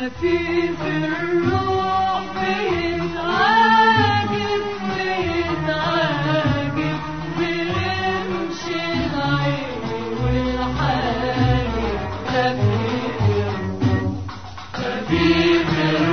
خفيف الروح بيتعاقب بيتعاقب برمش العين والحاجب خفيف الروح خفيف الروح